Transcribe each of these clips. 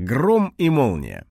Гром и молния.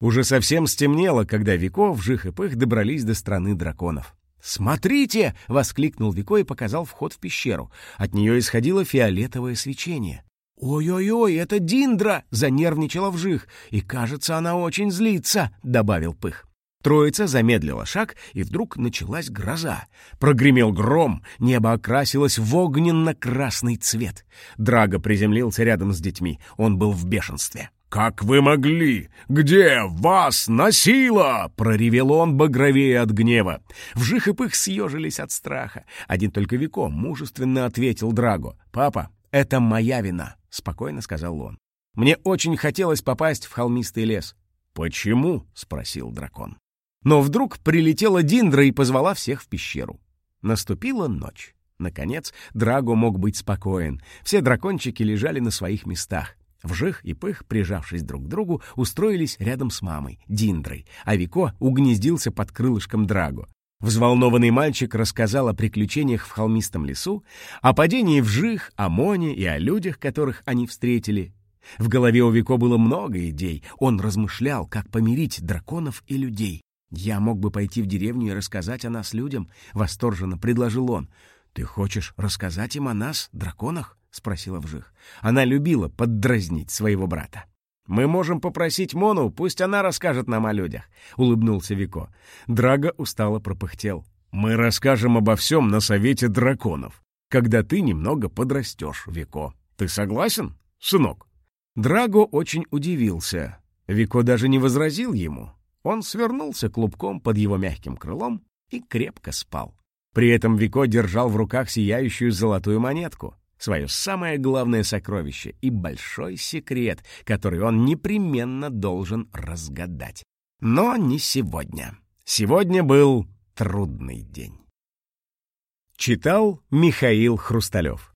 Уже совсем стемнело, когда Вико, Вжих и Пых добрались до страны драконов. «Смотрите!» — воскликнул Вико и показал вход в пещеру. От нее исходило фиолетовое свечение. «Ой-ой-ой, это Диндра!» — занервничала Вжих. «И, кажется, она очень злится!» — добавил Пых. Троица замедлила шаг, и вдруг началась гроза. Прогремел гром, небо окрасилось в огненно-красный цвет. Драго приземлился рядом с детьми. Он был в бешенстве. «Как вы могли? Где вас носило?» — проревел он, багровее от гнева. Вжих и пых съежились от страха. Один только Вико мужественно ответил Драго. «Папа, это моя вина», — спокойно сказал он. «Мне очень хотелось попасть в холмистый лес». «Почему?» — спросил дракон. Но вдруг прилетела Диндра и позвала всех в пещеру. Наступила ночь. Наконец, Драго мог быть спокоен. Все дракончики лежали на своих местах. Вжих и Пых, прижавшись друг к другу, устроились рядом с мамой, Диндрой, а Вико угнездился под крылышком Драго. Взволнованный мальчик рассказал о приключениях в холмистом лесу, о падении Вжих, о Моне и о людях, которых они встретили. В голове у Вико было много идей. Он размышлял, как помирить драконов и людей. «Я мог бы пойти в деревню и рассказать о нас людям», — восторженно предложил он. «Ты хочешь рассказать им о нас, драконах?» — спросила Вжих. Она любила поддразнить своего брата. «Мы можем попросить Мону, пусть она расскажет нам о людях», — улыбнулся Вико. Драго устало пропыхтел. «Мы расскажем обо всем на совете драконов, когда ты немного подрастешь, Вико. Ты согласен, сынок?» Драго очень удивился. Вико даже не возразил ему. Он свернулся клубком под его мягким крылом и крепко спал. При этом Вико держал в руках сияющую золотую монетку — свое самое главное сокровище и большой секрет, который он непременно должен разгадать. Но не сегодня. Сегодня был трудный день. Читал Михаил Хрусталев.